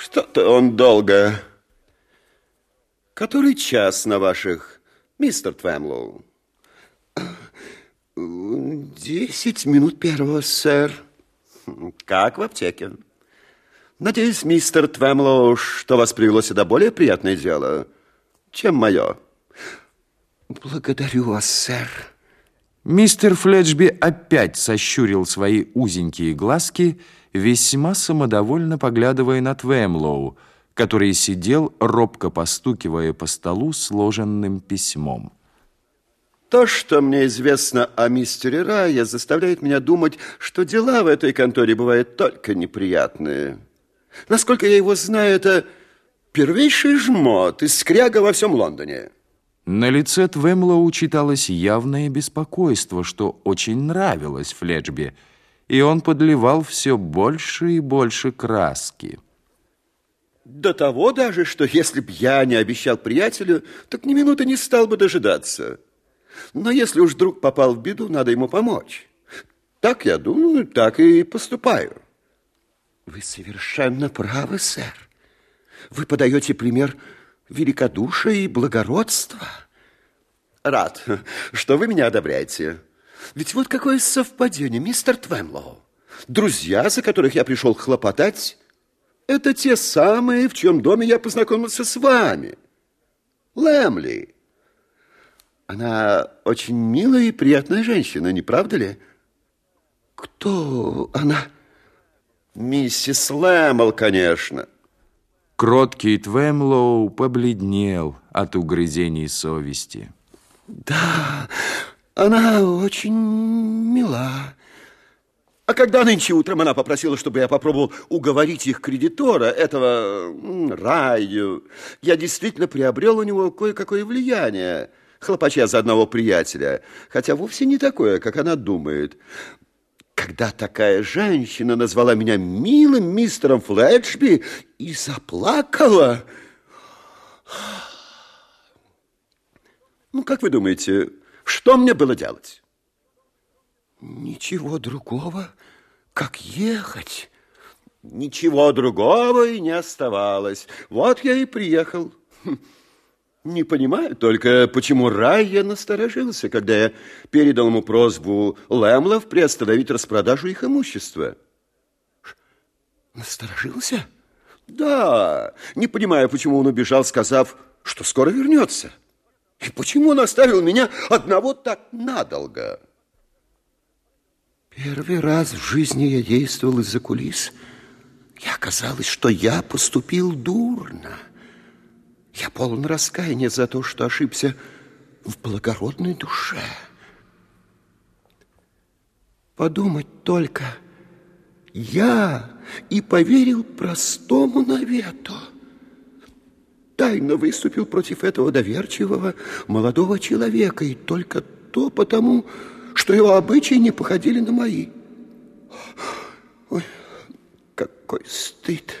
Что-то он долго. Который час на ваших, мистер Твемлоу? Десять минут первого, сэр. Как в аптеке? Надеюсь, мистер Твемлоу, что вас привело сюда более приятное дело, чем мое. Благодарю вас, сэр. Мистер Фледжби опять сощурил свои узенькие глазки, весьма самодовольно поглядывая на Твемлоу, который сидел, робко постукивая по столу сложенным письмом. То, что мне известно о мистере Рае, заставляет меня думать, что дела в этой конторе бывают только неприятные. Насколько я его знаю, это первейший жмот из скряга во всем Лондоне. На лице Твемлоу читалось явное беспокойство, что очень нравилось Фледжби, и он подливал все больше и больше краски. До того даже, что если б я не обещал приятелю, так ни минуты не стал бы дожидаться. Но если уж друг попал в беду, надо ему помочь. Так я думаю, так и поступаю. Вы совершенно правы, сэр. Вы подаете пример великодушия и благородства. Рад, что вы меня одобряете. Ведь вот какое совпадение, мистер Твемлоу. Друзья, за которых я пришел хлопотать, это те самые, в чьем доме я познакомился с вами. Лэмли. Она очень милая и приятная женщина, не правда ли? Кто она? Миссис Лэмл, конечно. Кроткий Твемлоу побледнел от угрызений совести. Да, она очень мила. А когда нынче утром она попросила, чтобы я попробовал уговорить их кредитора, этого Раю, я действительно приобрел у него кое-какое влияние, хлопача за одного приятеля, хотя вовсе не такое, как она думает. Когда такая женщина назвала меня милым мистером Флетчби и заплакала... Ну, как вы думаете, что мне было делать? Ничего другого, как ехать. Ничего другого и не оставалось. Вот я и приехал. Хм. Не понимаю только, почему Райя насторожился, когда я передал ему просьбу Лэмлов приостановить распродажу их имущества. Насторожился? Да. Не понимаю, почему он убежал, сказав, что скоро вернется. И почему он оставил меня одного так надолго? Первый раз в жизни я действовал из-за кулис. И оказалось, что я поступил дурно. Я полон раскаяния за то, что ошибся в благородной душе. Подумать только, я и поверил простому навету. Тайно выступил против этого доверчивого молодого человека, и только то потому, что его обычаи не походили на мои. Ой, какой стыд!